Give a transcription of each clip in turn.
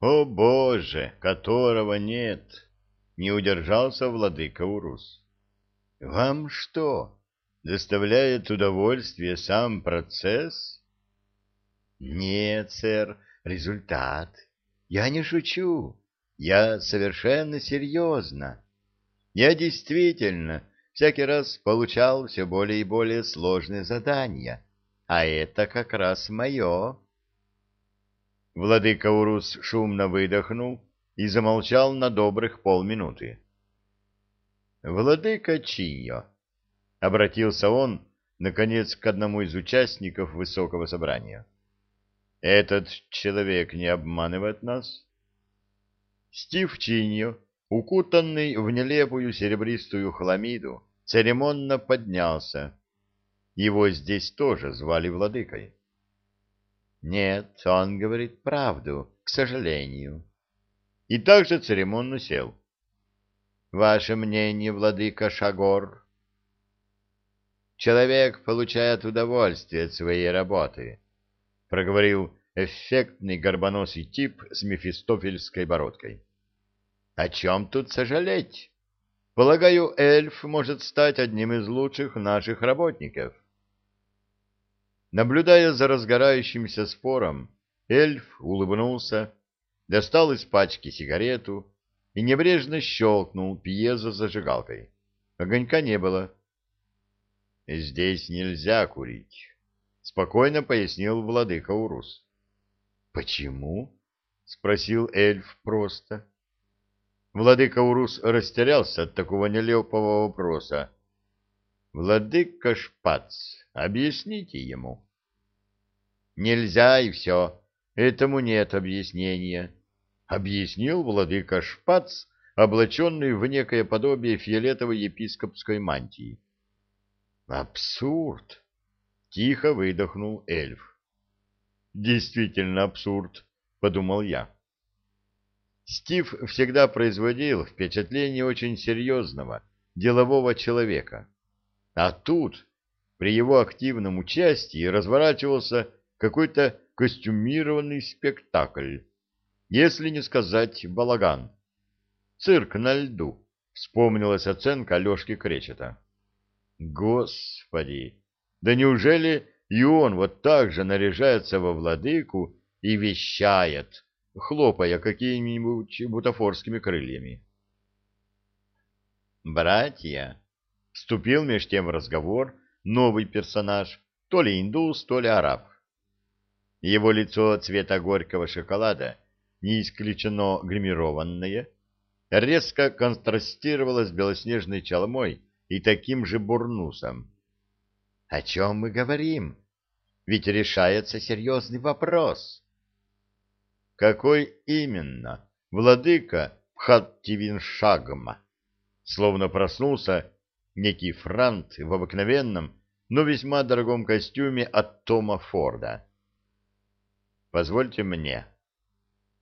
О Боже, которого нет! Не удержался владыка Урус. Вам что, доставляет удовольствие сам процесс? Нет, сэр, результат. Я не шучу. Я совершенно серьезно. Я действительно всякий раз получал все более и более сложные задания, а это как раз мое. Владыка Урус шумно выдохнул и замолчал на добрых полминуты. «Владыка Чиньо», — обратился он, наконец, к одному из участников высокого собрания, — «этот человек не обманывает нас?» Стив Чиньо, укутанный в нелепую серебристую хламиду, церемонно поднялся. Его здесь тоже звали владыкой. Нет, он говорит правду, к сожалению. И также церемонно сел. Ваше мнение, владыка Шагор? Человек получает удовольствие от своей работы, проговорил эффектный горбоносый тип с мефистофельской бородкой. О чем тут сожалеть? Полагаю, эльф может стать одним из лучших наших работников. Наблюдая за разгорающимся спором, эльф улыбнулся, достал из пачки сигарету и небрежно щелкнул пьезо-зажигалкой. Огонька не было. «Здесь нельзя курить», — спокойно пояснил владыка Урус. «Почему?» — спросил эльф просто. Владыка Урус растерялся от такого нелепого вопроса. «Владыка Шпац, объясните ему». Нельзя и все. Этому нет объяснения. Объяснил владыка Шпац, облаченный в некое подобие фиолетовой епископской мантии. Абсурд! Тихо выдохнул эльф. Действительно абсурд, подумал я. Стив всегда производил впечатление очень серьезного, делового человека. А тут, при его активном участии, разворачивался какой-то костюмированный спектакль, если не сказать балаган. Цирк на льду, вспомнилась оценка Алешки Кречета. Господи, да неужели и он вот так же наряжается во владыку и вещает, хлопая какими-нибудь бутафорскими крыльями? «Братья!» — вступил меж тем в разговор новый персонаж, то ли индус, то ли араб. Его лицо цвета горького шоколада, не исключено гримированное, резко контрастировало с белоснежной чалмой и таким же бурнусом. — О чем мы говорим? Ведь решается серьезный вопрос. — Какой именно, владыка Пхаттивиншагма? Словно проснулся некий франт в обыкновенном, но весьма дорогом костюме от Тома Форда. Позвольте мне.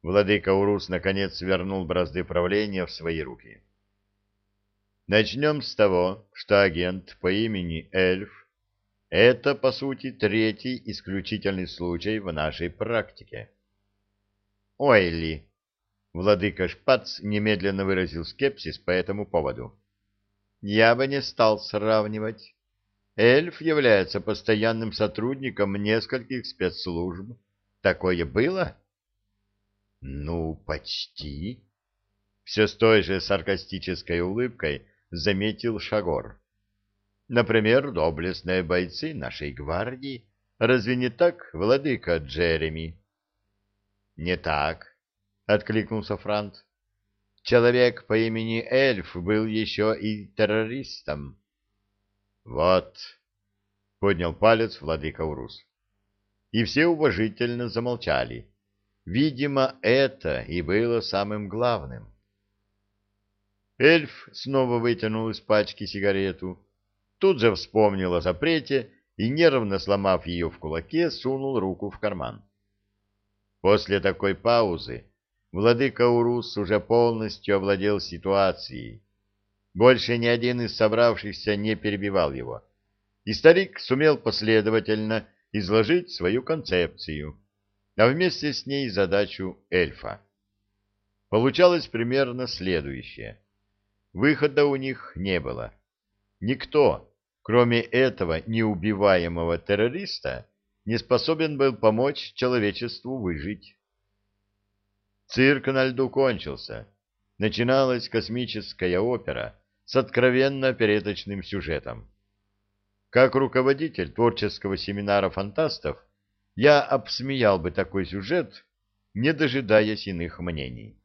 Владыка Урус наконец вернул бразды правления в свои руки. Начнем с того, что агент по имени Эльф — это, по сути, третий исключительный случай в нашей практике. Ойли. Владыка Шпац немедленно выразил скепсис по этому поводу. Я бы не стал сравнивать. Эльф является постоянным сотрудником нескольких спецслужб, Такое было? Ну, почти. Все с той же саркастической улыбкой заметил Шагор. Например, доблестные бойцы нашей гвардии. Разве не так, владыка Джереми? Не так, откликнулся Франт. Человек по имени Эльф был еще и террористом. Вот, поднял палец владыка Урус и все уважительно замолчали. Видимо, это и было самым главным. Эльф снова вытянул из пачки сигарету, тут же вспомнил о запрете и, нервно сломав ее в кулаке, сунул руку в карман. После такой паузы владыка Урус уже полностью овладел ситуацией. Больше ни один из собравшихся не перебивал его, и старик сумел последовательно изложить свою концепцию, а вместе с ней задачу эльфа. получалось примерно следующее. Выхода у них не было. Никто, кроме этого неубиваемого террориста, не способен был помочь человечеству выжить. Цирк на льду кончился. Начиналась космическая опера с откровенно переточным сюжетом. Как руководитель творческого семинара фантастов, я обсмеял бы такой сюжет, не дожидаясь иных мнений.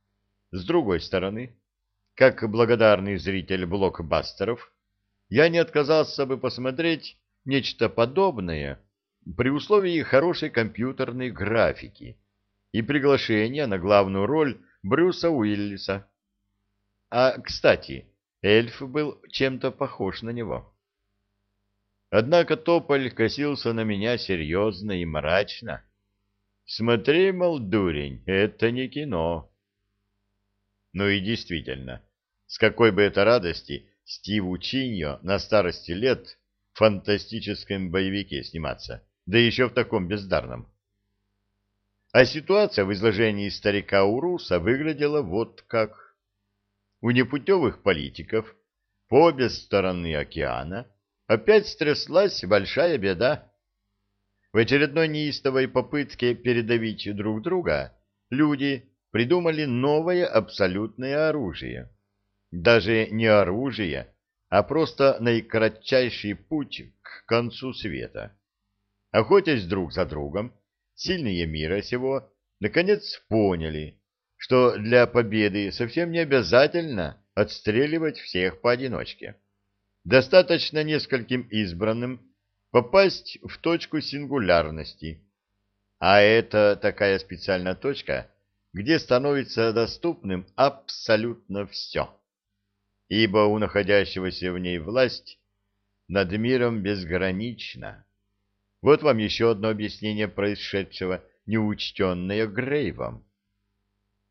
С другой стороны, как благодарный зритель блокбастеров, я не отказался бы посмотреть нечто подобное при условии хорошей компьютерной графики и приглашения на главную роль Брюса Уиллиса. А, кстати, эльф был чем-то похож на него. Однако Тополь косился на меня серьезно и мрачно. Смотри, мол, дурень, это не кино. Ну и действительно, с какой бы это радости Стиву Чиньо на старости лет в фантастическом боевике сниматься, да еще в таком бездарном. А ситуация в изложении старика Уруса выглядела вот как. У непутевых политиков по обе стороны океана опять стряслась большая беда. В очередной неистовой попытке передавить друг друга люди придумали новое абсолютное оружие. Даже не оружие, а просто наикратчайший путь к концу света. Охотясь друг за другом, сильные мира сего наконец поняли, что для победы совсем не обязательно отстреливать всех поодиночке. Достаточно нескольким избранным попасть в точку сингулярности. А это такая специальная точка, где становится доступным абсолютно все. Ибо у находящегося в ней власть над миром безгранична. Вот вам еще одно объяснение происшедшего, неучтенное Грейвом.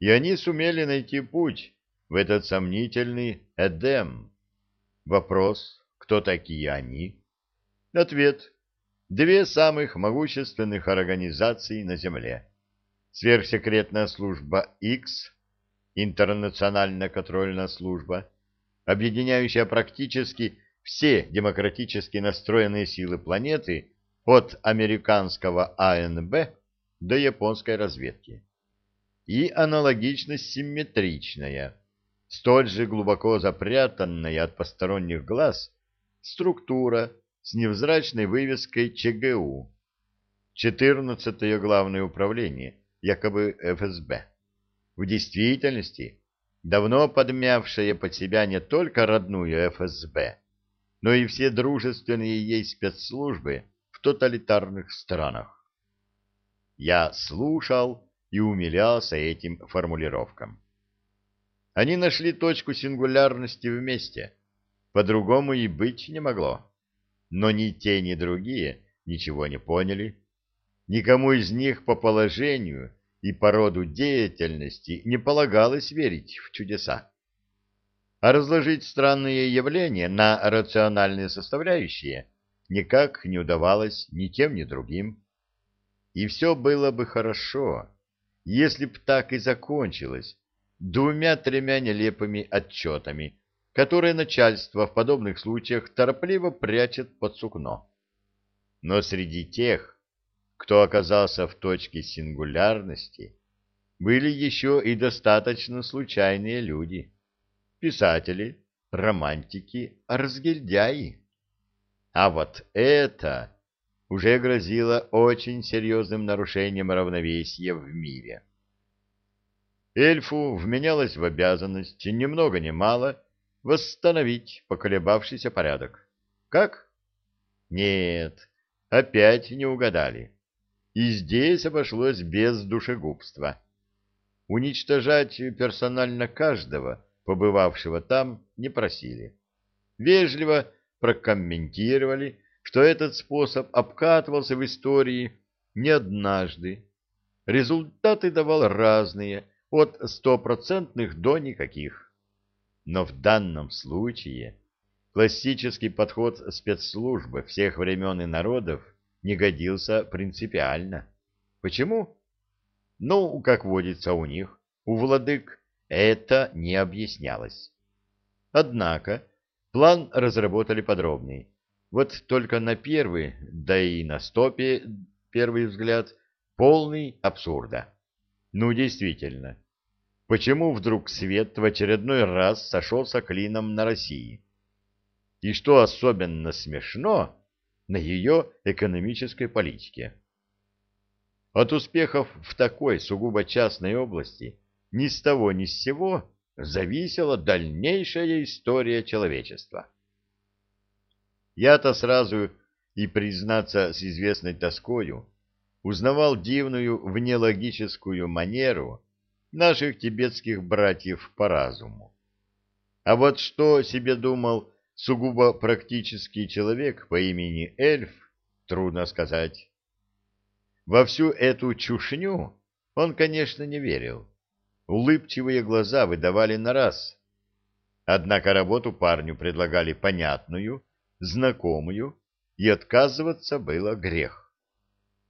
И они сумели найти путь в этот сомнительный Эдем. Вопрос, кто такие они? Ответ. Две самых могущественных организации на Земле сверхсекретная служба X, интернациональная контрольная служба, объединяющая практически все демократически настроенные силы планеты от американского АНБ до японской разведки. И аналогично симметричная, столь же глубоко запрятанная от посторонних глаз структура с невзрачной вывеской ЧГУ, 14 главное управление, якобы ФСБ. В действительности, давно подмявшая под себя не только родную ФСБ, но и все дружественные ей спецслужбы в тоталитарных странах. Я слушал и умилялся этим формулировкам. Они нашли точку сингулярности вместе, по-другому и быть не могло. Но ни те, ни другие ничего не поняли Никому из них по положению и по роду деятельности не полагалось верить в чудеса. А разложить странные явления на рациональные составляющие никак не удавалось ни тем, ни другим. И все было бы хорошо, если б так и закончилось двумя-тремя нелепыми отчетами, которые начальство в подобных случаях торопливо прячет под сукно. Но среди тех, кто оказался в точке сингулярности, были еще и достаточно случайные люди. Писатели, романтики, разгильдяи. А вот это уже грозило очень серьезным нарушением равновесия в мире. Эльфу вменялось в обязанность ни много ни мало восстановить поколебавшийся порядок. Как? Нет, опять не угадали. И здесь обошлось без душегубства. Уничтожать персонально каждого, побывавшего там, не просили. Вежливо прокомментировали, что этот способ обкатывался в истории не однажды. Результаты давал разные, от стопроцентных до никаких. Но в данном случае классический подход спецслужбы всех времен и народов не годился принципиально. Почему? Ну, как водится у них, у владык, это не объяснялось. Однако план разработали подробный. Вот только на первый, да и на стопе первый взгляд, полный абсурда. Ну, действительно, почему вдруг свет в очередной раз сошелся клином на России? И что особенно смешно, на ее экономической политике. От успехов в такой сугубо частной области ни с того ни с сего зависела дальнейшая история человечества. Я-то сразу и, признаться с известной тоскою, узнавал дивную внелогическую манеру наших тибетских братьев по разуму. А вот что себе думал сугубо практический человек по имени Эльф, трудно сказать. Во всю эту чушню он, конечно, не верил. Улыбчивые глаза выдавали на раз. Однако работу парню предлагали понятную, знакомую, и отказываться было грех.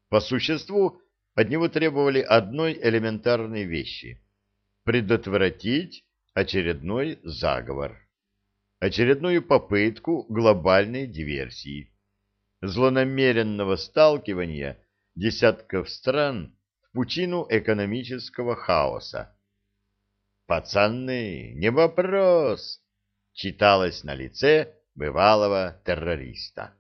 По существу от него требовали одной элементарной вещи — предотвратить очередной заговор очередную попытку глобальной диверсии, злонамеренного сталкивания десятков стран в пучину экономического хаоса. «Пацаны, не вопрос!» читалось на лице бывалого террориста.